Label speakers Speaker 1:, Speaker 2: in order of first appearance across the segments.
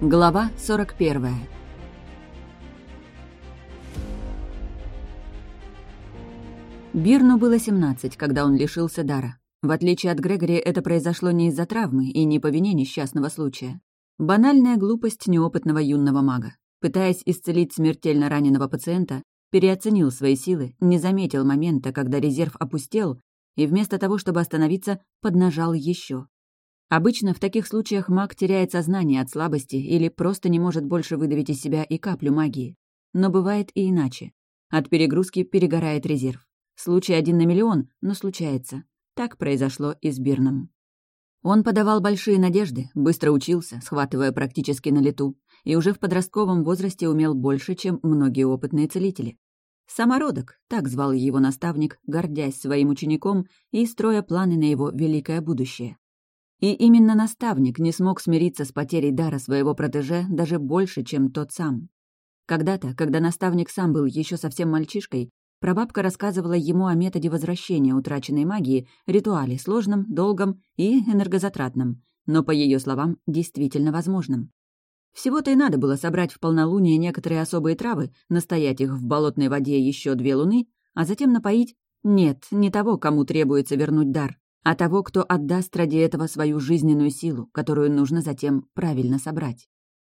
Speaker 1: Глава 41 Бирну было 17, когда он лишился дара. В отличие от Грегори, это произошло не из-за травмы и не по вине несчастного случая. Банальная глупость неопытного юного мага. Пытаясь исцелить смертельно раненого пациента, переоценил свои силы, не заметил момента, когда резерв опустел, и вместо того, чтобы остановиться, поднажал еще. Обычно в таких случаях маг теряет сознание от слабости или просто не может больше выдавить из себя и каплю магии. Но бывает и иначе. От перегрузки перегорает резерв. Случай один на миллион, но случается. Так произошло и с Бирном. Он подавал большие надежды, быстро учился, схватывая практически на лету, и уже в подростковом возрасте умел больше, чем многие опытные целители. Самородок, так звал его наставник, гордясь своим учеником и строя планы на его великое будущее. И именно наставник не смог смириться с потерей дара своего протеже даже больше, чем тот сам. Когда-то, когда наставник сам был еще совсем мальчишкой, прабабка рассказывала ему о методе возвращения утраченной магии, ритуале сложном, долгом и энергозатратном, но, по ее словам, действительно возможным. Всего-то и надо было собрать в полнолуние некоторые особые травы, настоять их в болотной воде еще две луны, а затем напоить нет, не того, кому требуется вернуть дар, а того, кто отдаст ради этого свою жизненную силу, которую нужно затем правильно собрать.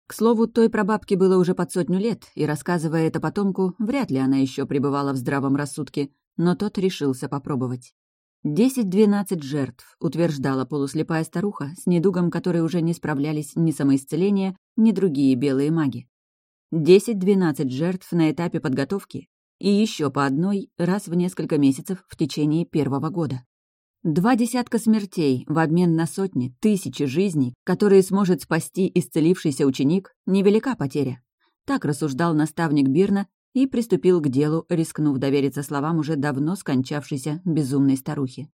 Speaker 1: К слову, той прабабке было уже под сотню лет, и, рассказывая это потомку, вряд ли она еще пребывала в здравом рассудке, но тот решился попробовать. Десять-двенадцать жертв, утверждала полуслепая старуха, с недугом которой уже не справлялись ни самоисцеление, ни другие белые маги. Десять-двенадцать жертв на этапе подготовки и еще по одной раз в несколько месяцев в течение первого года. Два десятка смертей в обмен на сотни, тысячи жизней, которые сможет спасти исцелившийся ученик, невелика потеря. Так рассуждал наставник Бирна и приступил к делу, рискнув довериться словам уже давно скончавшейся безумной старухи.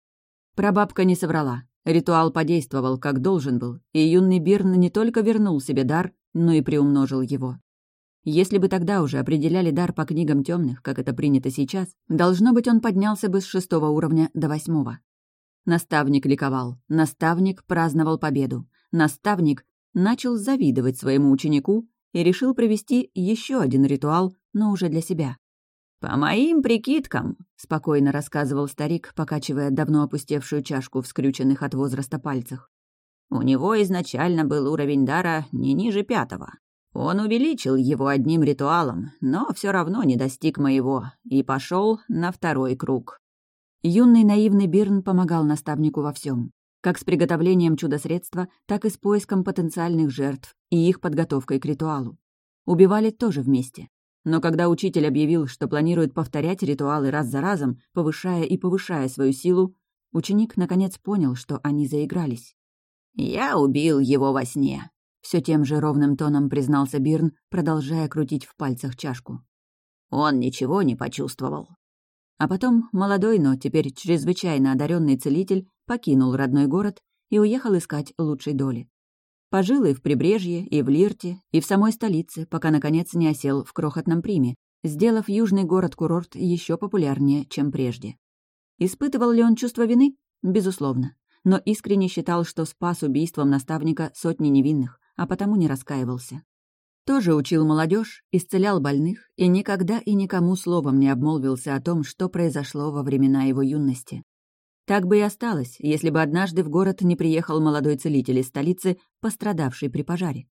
Speaker 1: Прабабка не соврала. Ритуал подействовал, как должен был, и юный Бирн не только вернул себе дар, но и приумножил его. Если бы тогда уже определяли дар по книгам темных, как это принято сейчас, должно быть, он поднялся бы с шестого уровня до восьмого. Наставник ликовал, наставник праздновал победу, наставник начал завидовать своему ученику и решил провести еще один ритуал, но уже для себя. «По моим прикидкам», — спокойно рассказывал старик, покачивая давно опустевшую чашку в скрюченных от возраста пальцах. «У него изначально был уровень дара не ниже пятого. Он увеличил его одним ритуалом, но все равно не достиг моего и пошел на второй круг. Юный наивный Бирн помогал наставнику во всем, как с приготовлением чудо-средства, так и с поиском потенциальных жертв и их подготовкой к ритуалу. Убивали тоже вместе. Но когда учитель объявил, что планирует повторять ритуалы раз за разом, повышая и повышая свою силу, ученик наконец понял, что они заигрались. «Я убил его во сне», — все тем же ровным тоном признался Бирн, продолжая крутить в пальцах чашку. Он ничего не почувствовал. А потом молодой, но теперь чрезвычайно одаренный целитель покинул родной город и уехал искать лучшей доли. Пожил и в Прибрежье, и в Лирте, и в самой столице, пока, наконец, не осел в крохотном Приме, сделав южный город-курорт еще популярнее, чем прежде. Испытывал ли он чувство вины? Безусловно. Но искренне считал, что спас убийством наставника сотни невинных, а потому не раскаивался. Тоже учил молодежь, исцелял больных и никогда и никому словом не обмолвился о том, что произошло во времена его юности. Так бы и осталось, если бы однажды в город не приехал молодой целитель из столицы, пострадавший при пожаре.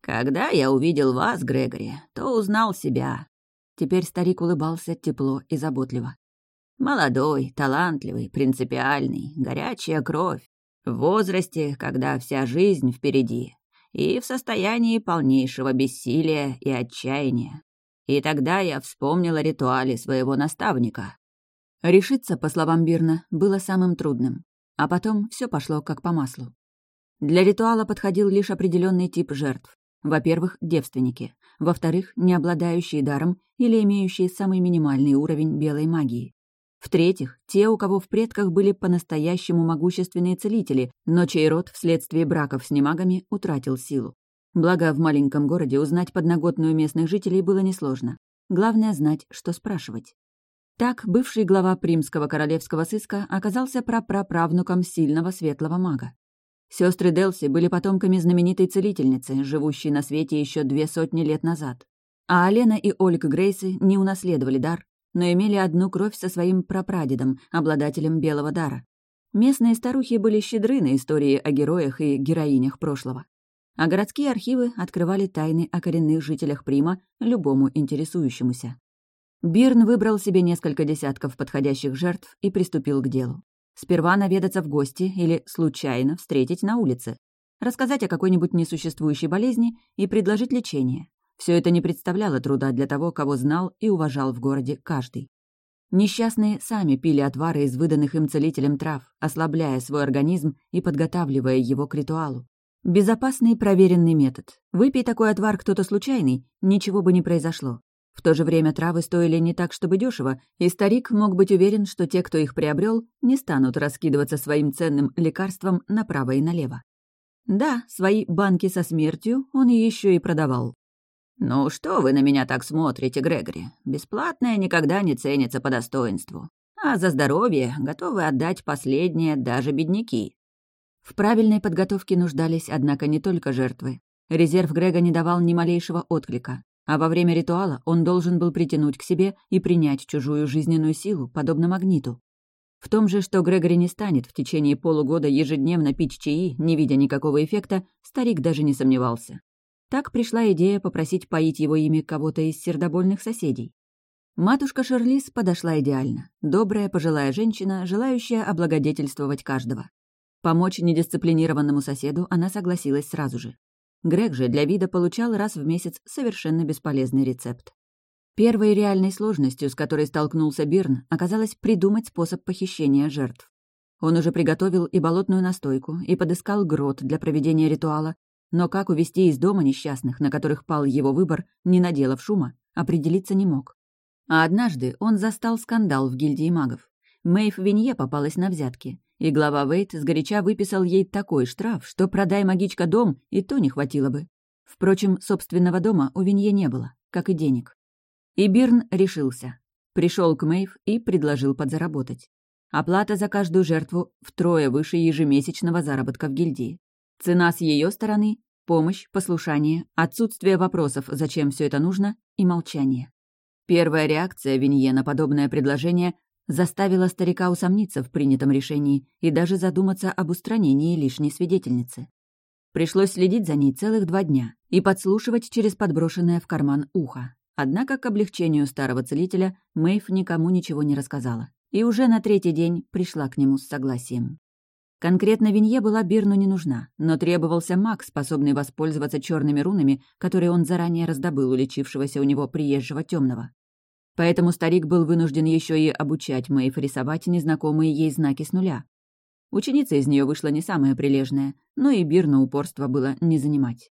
Speaker 1: «Когда я увидел вас, Грегори, то узнал себя». Теперь старик улыбался тепло и заботливо. «Молодой, талантливый, принципиальный, горячая кровь. В возрасте, когда вся жизнь впереди, и в состоянии полнейшего бессилия и отчаяния. И тогда я вспомнила ритуале своего наставника. Решиться, по словам Бирна, было самым трудным, а потом все пошло как по маслу. Для ритуала подходил лишь определенный тип жертв. Во-первых, девственники. Во-вторых, не обладающие даром или имеющие самый минимальный уровень белой магии. В-третьих, те, у кого в предках были по-настоящему могущественные целители, но чей род вследствие браков с немагами утратил силу. Благо, в маленьком городе узнать подноготную местных жителей было несложно. Главное — знать, что спрашивать. Так, бывший глава Примского королевского сыска оказался прапраправнуком сильного светлого мага. Сестры Делси были потомками знаменитой целительницы, живущей на свете еще две сотни лет назад. А Алена и Ольга Грейсы не унаследовали дар, но имели одну кровь со своим прапрадедом, обладателем белого дара. Местные старухи были щедры на истории о героях и героинях прошлого. А городские архивы открывали тайны о коренных жителях Прима любому интересующемуся. Бирн выбрал себе несколько десятков подходящих жертв и приступил к делу. Сперва наведаться в гости или случайно встретить на улице, рассказать о какой-нибудь несуществующей болезни и предложить лечение. Все это не представляло труда для того, кого знал и уважал в городе каждый. Несчастные сами пили отвары из выданных им целителем трав, ослабляя свой организм и подготавливая его к ритуалу. Безопасный проверенный метод. Выпей такой отвар кто-то случайный, ничего бы не произошло. В то же время травы стоили не так, чтобы дешево, и старик мог быть уверен, что те, кто их приобрел, не станут раскидываться своим ценным лекарством направо и налево. Да, свои банки со смертью он еще и продавал. «Ну что вы на меня так смотрите, Грегори? Бесплатное никогда не ценится по достоинству. А за здоровье готовы отдать последнее даже бедняки». В правильной подготовке нуждались, однако, не только жертвы. Резерв Грега не давал ни малейшего отклика. А во время ритуала он должен был притянуть к себе и принять чужую жизненную силу, подобно магниту. В том же, что Грегори не станет в течение полугода ежедневно пить чаи, не видя никакого эффекта, старик даже не сомневался. Так пришла идея попросить поить его ими кого-то из сердобольных соседей. Матушка Шерлис подошла идеально. Добрая пожилая женщина, желающая облагодетельствовать каждого. Помочь недисциплинированному соседу она согласилась сразу же. Грег же для вида получал раз в месяц совершенно бесполезный рецепт. Первой реальной сложностью, с которой столкнулся Бирн, оказалось придумать способ похищения жертв. Он уже приготовил и болотную настойку, и подыскал грот для проведения ритуала, но как увести из дома несчастных, на которых пал его выбор, не наделав шума, определиться не мог. А однажды он застал скандал в гильдии магов. Мэйв Винье попалась на взятки, и глава Вейт сгоряча выписал ей такой штраф, что продай магичка дом, и то не хватило бы. Впрочем, собственного дома у Винье не было, как и денег. И Бирн решился. Пришел к Мэйв и предложил подзаработать. Оплата за каждую жертву втрое выше ежемесячного заработка в гильдии. Цена с ее стороны — помощь, послушание, отсутствие вопросов, зачем все это нужно, и молчание. Первая реакция Винье на подобное предложение заставила старика усомниться в принятом решении и даже задуматься об устранении лишней свидетельницы. Пришлось следить за ней целых два дня и подслушивать через подброшенное в карман ухо. Однако к облегчению старого целителя Мэйв никому ничего не рассказала и уже на третий день пришла к нему с согласием. Конкретно Винье была Бирну не нужна, но требовался маг, способный воспользоваться черными рунами, которые он заранее раздобыл у лечившегося у него приезжего темного. Поэтому старик был вынужден еще и обучать Мэйф рисовать незнакомые ей знаки с нуля. Ученица из нее вышла не самая прилежная, но и Бирну упорство было не занимать.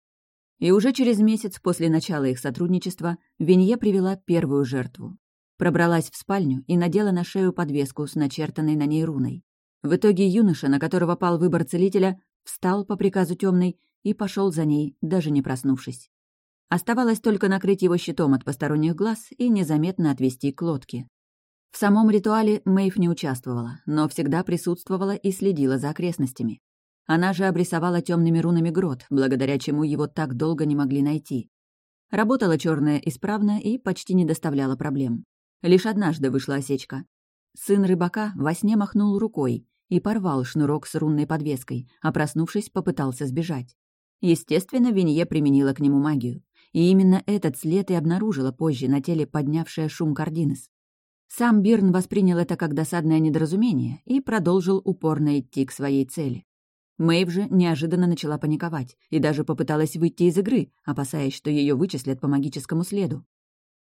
Speaker 1: И уже через месяц после начала их сотрудничества Винье привела первую жертву. Пробралась в спальню и надела на шею подвеску с начертанной на ней руной. В итоге юноша, на которого пал выбор целителя, встал по приказу темной и пошел за ней, даже не проснувшись. Оставалось только накрыть его щитом от посторонних глаз и незаметно отвести к лодке. В самом ритуале Мэйв не участвовала, но всегда присутствовала и следила за окрестностями. Она же обрисовала темными рунами грот, благодаря чему его так долго не могли найти. Работала черная исправно и почти не доставляла проблем. Лишь однажды вышла осечка. Сын рыбака во сне махнул рукой и порвал шнурок с рунной подвеской, а проснувшись, попытался сбежать. Естественно, Винье применила к нему магию и именно этот след и обнаружила позже на теле поднявшая шум Кардинес. Сам Бирн воспринял это как досадное недоразумение и продолжил упорно идти к своей цели. Мэйв же неожиданно начала паниковать и даже попыталась выйти из игры, опасаясь, что ее вычислят по магическому следу.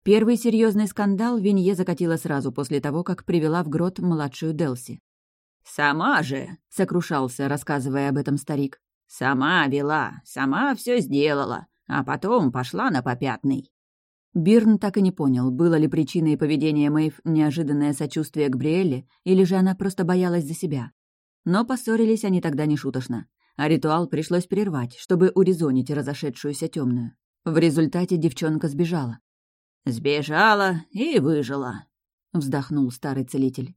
Speaker 1: Первый серьезный скандал Винье закатила сразу после того, как привела в грот младшую Делси. «Сама же!» — сокрушался, рассказывая об этом старик. «Сама вела, сама все сделала а потом пошла на попятный». Бирн так и не понял, было ли причиной поведения Мэйв неожиданное сочувствие к Бриэлле, или же она просто боялась за себя. Но поссорились они тогда нешуточно, а ритуал пришлось прервать, чтобы урезонить разошедшуюся темную. В результате девчонка сбежала. «Сбежала и выжила», — вздохнул старый целитель.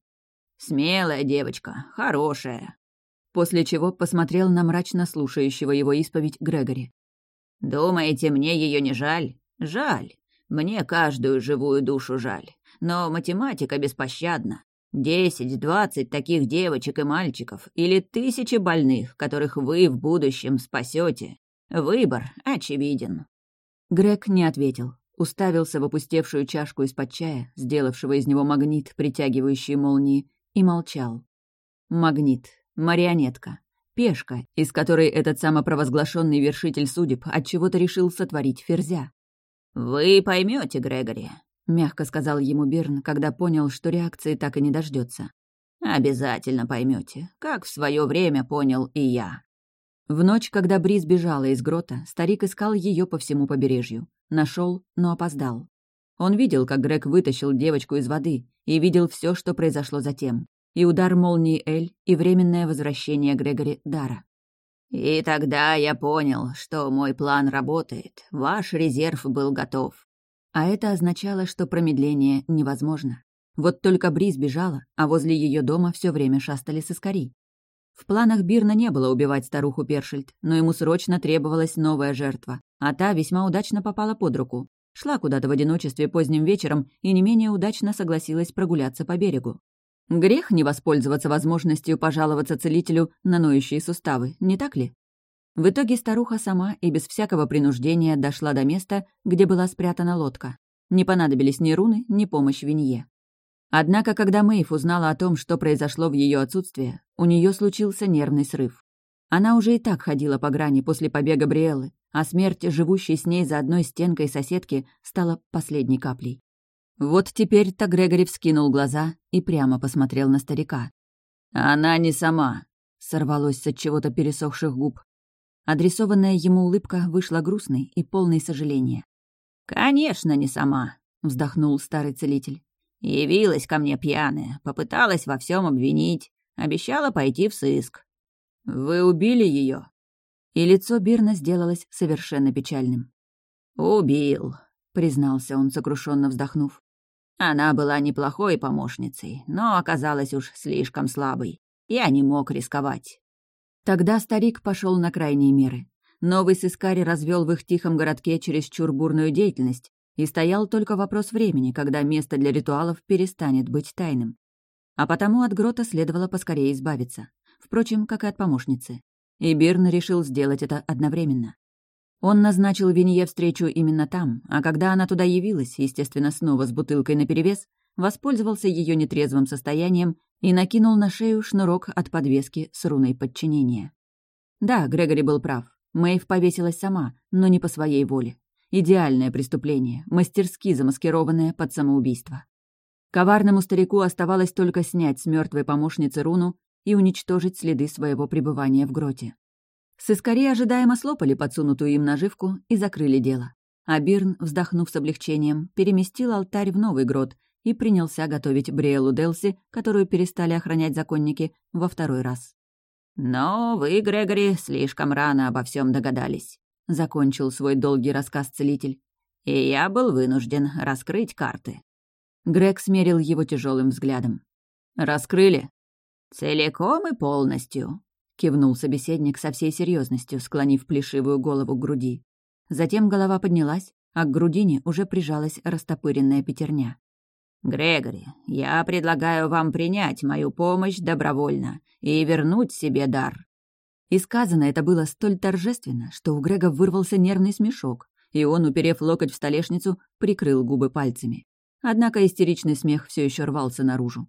Speaker 1: «Смелая девочка, хорошая». после чего посмотрел на мрачно слушающего его исповедь Грегори.
Speaker 2: «Думаете, мне ее не жаль? Жаль. Мне каждую живую душу жаль. Но математика беспощадна. Десять-двадцать таких девочек и мальчиков или тысячи больных, которых вы в будущем спасете. Выбор очевиден».
Speaker 1: Грег не ответил. Уставился в опустевшую чашку из-под чая, сделавшего из него магнит, притягивающий молнии, и молчал. Магнит. Марионетка. Пешка, из которой этот самопровозглашенный вершитель судеб отчего-то решил сотворить ферзя.
Speaker 2: «Вы поймете, Грегори», —
Speaker 1: мягко сказал ему Берн, когда понял, что реакции так и не дождется.
Speaker 2: «Обязательно поймете, как в свое время понял и я».
Speaker 1: В ночь, когда Бриз бежала из грота, старик искал ее по всему побережью. Нашел, но опоздал. Он видел, как Грег вытащил девочку из воды, и видел все, что произошло затем и удар молнии Эль, и временное возвращение Грегори Дара.
Speaker 2: «И тогда я понял, что мой план работает. Ваш резерв был готов».
Speaker 1: А это означало, что промедление невозможно. Вот только Бриз бежала, а возле ее дома все время шастали сыскари. В планах Бирна не было убивать старуху Першельд, но ему срочно требовалась новая жертва, а та весьма удачно попала под руку. Шла куда-то в одиночестве поздним вечером и не менее удачно согласилась прогуляться по берегу. Грех не воспользоваться возможностью пожаловаться целителю на ноющие суставы, не так ли? В итоге старуха сама и без всякого принуждения дошла до места, где была спрятана лодка. Не понадобились ни руны, ни помощь Винье. Однако, когда Мэйв узнала о том, что произошло в ее отсутствие, у нее случился нервный срыв. Она уже и так ходила по грани после побега Бриэллы, а смерть, живущей с ней за одной стенкой соседки, стала последней каплей. Вот теперь-то Грегори вскинул глаза и прямо посмотрел на старика.
Speaker 2: «Она не сама», — сорвалось с чего-то пересохших губ.
Speaker 1: Адресованная ему улыбка вышла грустной и полной сожаления.
Speaker 2: «Конечно, не сама», — вздохнул старый целитель. «Явилась ко мне пьяная, попыталась во всем обвинить, обещала пойти в сыск». «Вы убили ее?
Speaker 1: И лицо Бирна сделалось совершенно печальным.
Speaker 2: «Убил», — признался он, сокрушенно вздохнув. Она была неплохой помощницей, но оказалась уж слишком слабой. Я не мог рисковать.
Speaker 1: Тогда старик пошел на крайние меры. Новый сыскарь развел в их тихом городке чересчур бурную деятельность, и стоял только вопрос времени, когда место для ритуалов перестанет быть тайным. А потому от грота следовало поскорее избавиться. Впрочем, как и от помощницы. И Бирн решил сделать это одновременно. Он назначил Винье встречу именно там, а когда она туда явилась, естественно, снова с бутылкой наперевес, воспользовался ее нетрезвым состоянием и накинул на шею шнурок от подвески с руной подчинения. Да, Грегори был прав. Мэйв повесилась сама, но не по своей воле. Идеальное преступление, мастерски замаскированное под самоубийство. Коварному старику оставалось только снять с мертвой помощницы руну и уничтожить следы своего пребывания в гроте. Сыскари ожидаемо слопали подсунутую им наживку и закрыли дело. А Бирн, вздохнув с облегчением, переместил алтарь в новый грот и принялся готовить Бриэлу Делси, которую перестали охранять законники, во второй раз.
Speaker 2: «Но вы, Грегори, слишком рано обо всем догадались», — закончил свой долгий рассказ целитель. «И я был вынужден раскрыть карты».
Speaker 1: Грег смерил его тяжелым взглядом.
Speaker 2: «Раскрыли?» «Целиком и полностью», —
Speaker 1: кивнул собеседник со всей серьезностью, склонив плешивую голову к груди. Затем голова поднялась, а к грудине уже прижалась растопыренная пятерня.
Speaker 2: «Грегори, я предлагаю вам принять мою помощь добровольно и вернуть себе дар».
Speaker 1: И сказано это было столь торжественно, что у Грега вырвался нервный смешок, и он, уперев локоть в столешницу, прикрыл губы пальцами. Однако истеричный смех все еще рвался наружу.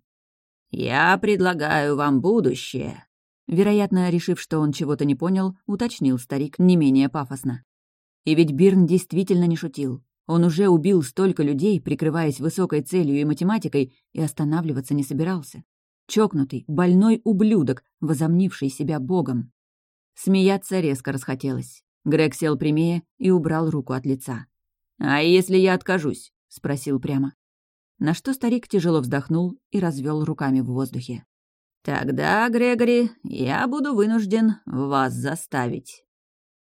Speaker 2: «Я предлагаю вам будущее»,
Speaker 1: Вероятно, решив, что он чего-то не понял, уточнил старик не менее пафосно. И ведь Бирн действительно не шутил. Он уже убил столько людей, прикрываясь высокой целью и математикой, и останавливаться не собирался. Чокнутый, больной ублюдок, возомнивший себя богом. Смеяться резко расхотелось. Грег сел прямее и убрал руку от лица.
Speaker 2: «А если я откажусь?» — спросил прямо.
Speaker 1: На что старик тяжело вздохнул и развел руками в воздухе.
Speaker 2: «Тогда, Грегори, я буду вынужден вас заставить».